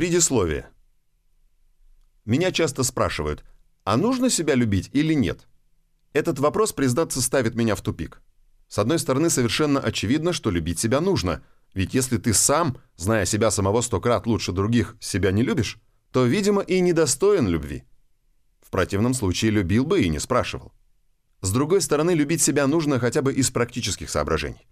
Предисловие. Меня часто спрашивают, а нужно себя любить или нет? Этот вопрос, признаться, ставит меня в тупик. С одной стороны, совершенно очевидно, что любить себя нужно, ведь если ты сам, зная себя самого сто крат лучше других, себя не любишь, то, видимо, и недостоин любви. В противном случае любил бы и не спрашивал. С другой стороны, любить себя нужно хотя бы из практических соображений.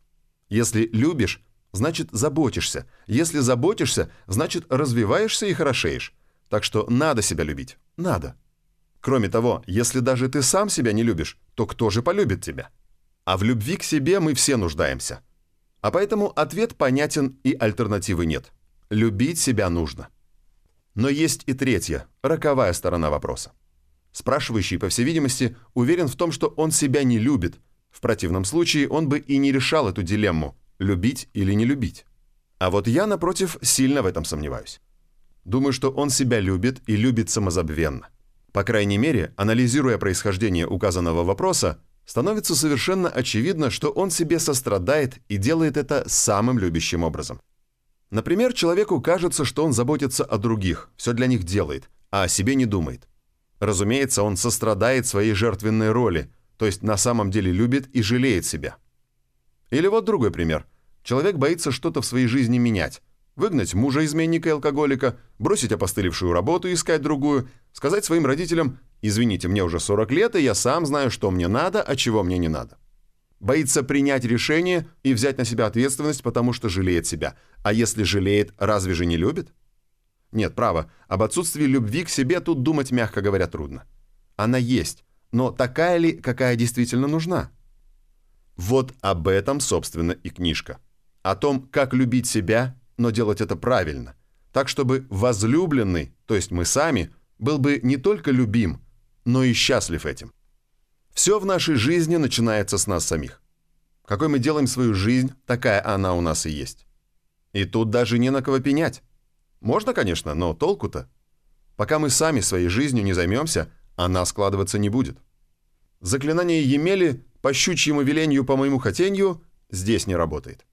Если любишь, значит заботишься. Если заботишься, значит развиваешься и хорошеешь. Так что надо себя любить. Надо. Кроме того, если даже ты сам себя не любишь, то кто же полюбит тебя? А в любви к себе мы все нуждаемся. А поэтому ответ понятен и альтернативы нет. Любить себя нужно. Но есть и третья, роковая сторона вопроса. Спрашивающий, по всей видимости, уверен в том, что он себя не любит. В противном случае он бы и не решал эту дилемму – любить или не любить. А вот я, напротив, сильно в этом сомневаюсь. Думаю, что он себя любит и любит самозабвенно. По крайней мере, анализируя происхождение указанного вопроса, становится совершенно очевидно, что он себе сострадает и делает это самым любящим образом. Например, человеку кажется, что он заботится о других, все для них делает, а о себе не думает. Разумеется, он сострадает своей жертвенной роли, то есть на самом деле любит и жалеет себя. Или вот другой пример. Человек боится что-то в своей жизни менять. Выгнать мужа-изменника и алкоголика, бросить опостылевшую работу и искать другую, сказать своим родителям «Извините, мне уже 40 лет, и я сам знаю, что мне надо, а чего мне не надо». Боится принять решение и взять на себя ответственность, потому что жалеет себя. А если жалеет, разве же не любит? Нет, право, об отсутствии любви к себе тут думать, мягко говоря, трудно. Она есть, но такая ли, какая действительно нужна? Вот об этом, собственно, и книжка. О том, как любить себя, но делать это правильно. Так, чтобы возлюбленный, то есть мы сами, был бы не только любим, но и счастлив этим. Все в нашей жизни начинается с нас самих. Какой мы делаем свою жизнь, такая она у нас и есть. И тут даже не на кого пенять. Можно, конечно, но толку-то? Пока мы сами своей жизнью не займемся, она складываться не будет. Заклинание Емели по щучьему велению по моему хотению здесь не работает.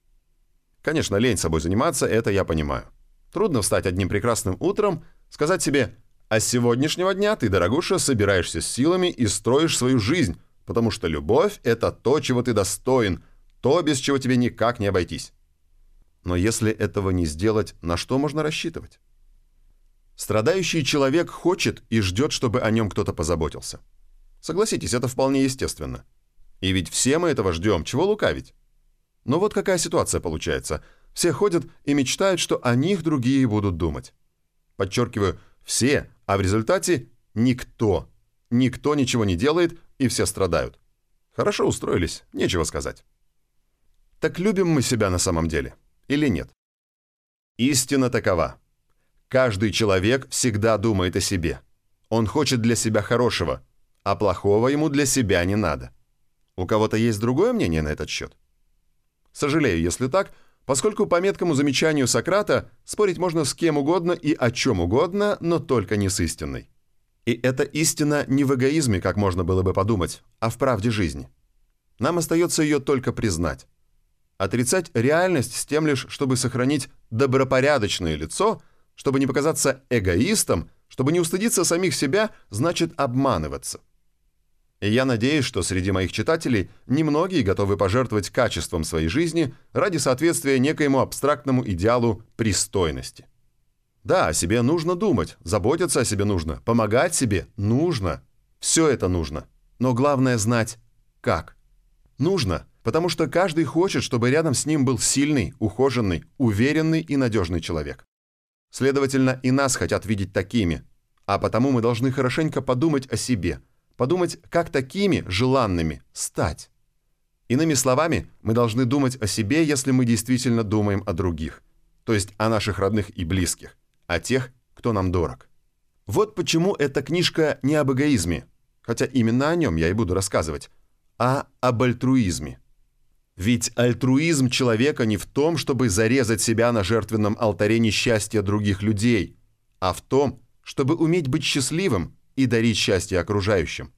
Конечно, лень собой заниматься, это я понимаю. Трудно встать одним прекрасным утром, сказать себе «А с сегодняшнего дня ты, дорогуша, собираешься с силами и строишь свою жизнь, потому что любовь – это то, чего ты достоин, то, без чего тебе никак не обойтись». Но если этого не сделать, на что можно рассчитывать? Страдающий человек хочет и ждет, чтобы о нем кто-то позаботился. Согласитесь, это вполне естественно. И ведь все мы этого ждем, чего лукавить? Но вот какая ситуация получается. Все ходят и мечтают, что о них другие будут думать. Подчеркиваю, все, а в результате никто. Никто ничего не делает, и все страдают. Хорошо устроились, нечего сказать. Так любим мы себя на самом деле? или нет? Истина такова. Каждый человек всегда думает о себе. Он хочет для себя хорошего, а плохого ему для себя не надо. У кого-то есть другое мнение на этот счет? Сожалею, если так, поскольку по меткому замечанию Сократа спорить можно с кем угодно и о чем угодно, но только не с истиной. И эта истина не в эгоизме, как можно было бы подумать, а в правде жизни. Нам остается ее только признать. Отрицать реальность с тем лишь, чтобы сохранить добропорядочное лицо, чтобы не показаться эгоистом, чтобы не устыдиться самих себя, значит обманываться. И я надеюсь, что среди моих читателей немногие готовы пожертвовать качеством своей жизни ради соответствия некоему абстрактному идеалу пристойности. Да, о себе нужно думать, заботиться о себе нужно, помогать себе нужно. Все это нужно. Но главное знать, как. Нужно – потому что каждый хочет, чтобы рядом с ним был сильный, ухоженный, уверенный и надежный человек. Следовательно, и нас хотят видеть такими, а потому мы должны хорошенько подумать о себе, подумать, как такими желанными стать. Иными словами, мы должны думать о себе, если мы действительно думаем о других, то есть о наших родных и близких, о тех, кто нам дорог. Вот почему эта книжка не об эгоизме, хотя именно о нем я и буду рассказывать, а об альтруизме. Ведь альтруизм человека не в том, чтобы зарезать себя на жертвенном алтаре несчастья других людей, а в том, чтобы уметь быть счастливым и дарить счастье окружающим.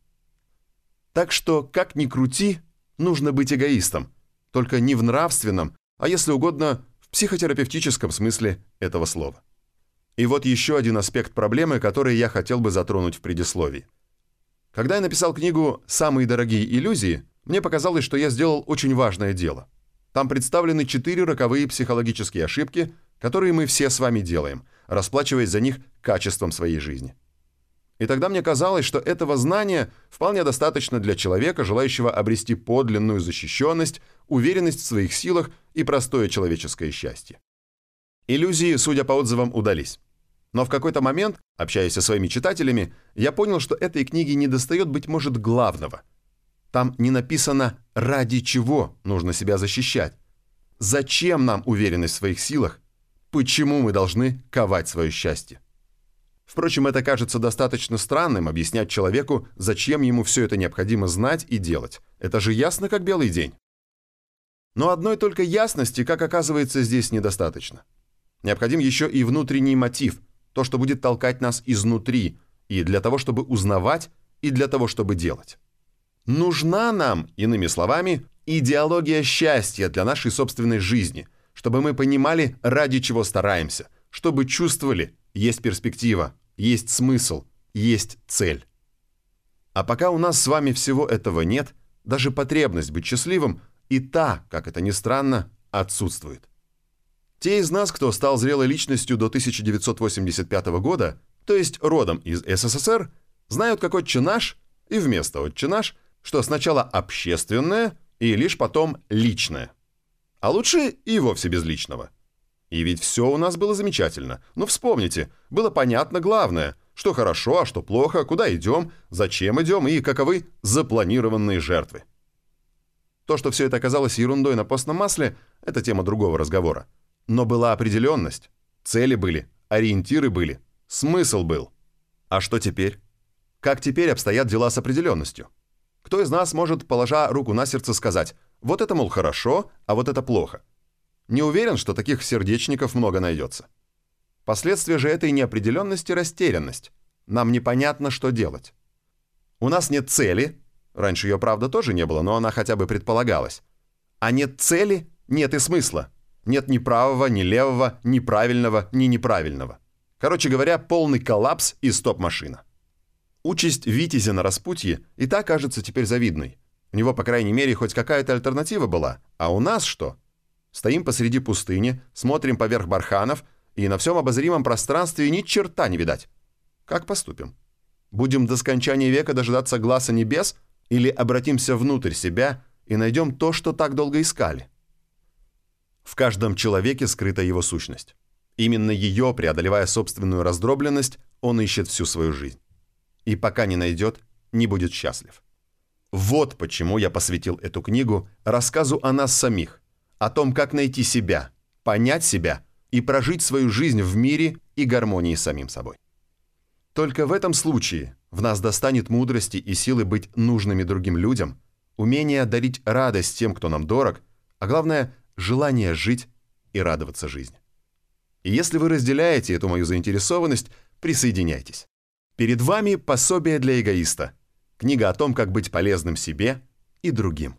Так что, как ни крути, нужно быть эгоистом, только не в нравственном, а если угодно, в психотерапевтическом смысле этого слова. И вот еще один аспект проблемы, который я хотел бы затронуть в предисловии. Когда я написал книгу «Самые дорогие иллюзии», мне показалось, что я сделал очень важное дело. Там представлены четыре роковые психологические ошибки, которые мы все с вами делаем, расплачиваясь за них качеством своей жизни. И тогда мне казалось, что этого знания вполне достаточно для человека, желающего обрести подлинную защищенность, уверенность в своих силах и простое человеческое счастье. Иллюзии, судя по отзывам, удались. Но в какой-то момент, общаясь со своими читателями, я понял, что этой книге недостает, быть может, главного. Там не написано «ради чего нужно себя защищать», «зачем нам уверенность в своих силах», «почему мы должны ковать свое счастье». Впрочем, это кажется достаточно странным объяснять человеку, зачем ему все это необходимо знать и делать. Это же ясно, как белый день. Но одной только ясности, как оказывается, здесь недостаточно. Необходим еще и внутренний мотив, то, что будет толкать нас изнутри, и для того, чтобы узнавать, и для того, чтобы делать. Нужна нам, иными словами, идеология счастья для нашей собственной жизни, чтобы мы понимали, ради чего стараемся, чтобы чувствовали, есть перспектива, есть смысл, есть цель. А пока у нас с вами всего этого нет, даже потребность быть счастливым и та, как это ни странно, отсутствует. Те из нас, кто стал зрелой личностью до 1985 года, то есть родом из СССР, знают, как отче наш и вместо отче наш, что сначала общественное и лишь потом личное. А лучше и вовсе без личного – и ведь все у нас было замечательно. Но вспомните, было понятно главное, что хорошо, а что плохо, куда идем, зачем идем и каковы запланированные жертвы. То, что все это оказалось ерундой на постном масле, это тема другого разговора. Но была определенность, цели были, ориентиры были, смысл был. А что теперь? Как теперь обстоят дела с определенностью? Кто из нас может, положа руку на сердце, сказать, вот это, мол, хорошо, а вот это плохо? Не уверен, что таких сердечников много найдется. Последствия же этой неопределенности – растерянность. Нам непонятно, что делать. У нас нет цели, раньше ее, правда, тоже не было, но она хотя бы предполагалась. А нет цели – нет и смысла. Нет ни правого, ни левого, ни правильного, ни неправильного. Короче говоря, полный коллапс и стоп-машина. Участь Витязя на распутье и так кажется теперь завидной. У него, по крайней мере, хоть какая-то альтернатива была. А у нас что? Стоим посреди пустыни, смотрим поверх барханов, и на всем обозримом пространстве ни черта не видать. Как поступим? Будем до скончания века дожидаться глаза небес или обратимся внутрь себя и найдем то, что так долго искали? В каждом человеке скрыта его сущность. Именно ее, преодолевая собственную раздробленность, он ищет всю свою жизнь. И пока не найдет, не будет счастлив. Вот почему я посвятил эту книгу рассказу о нас самих – о том, как найти себя, понять себя и прожить свою жизнь в мире и гармонии с самим собой. Только в этом случае в нас достанет мудрости и силы быть нужными другим людям, умение дарить радость тем, кто нам дорог, а главное – желание жить и радоваться жизни. И если вы разделяете эту мою заинтересованность, присоединяйтесь. Перед вами пособие для эгоиста. Книга о том, как быть полезным себе и другим.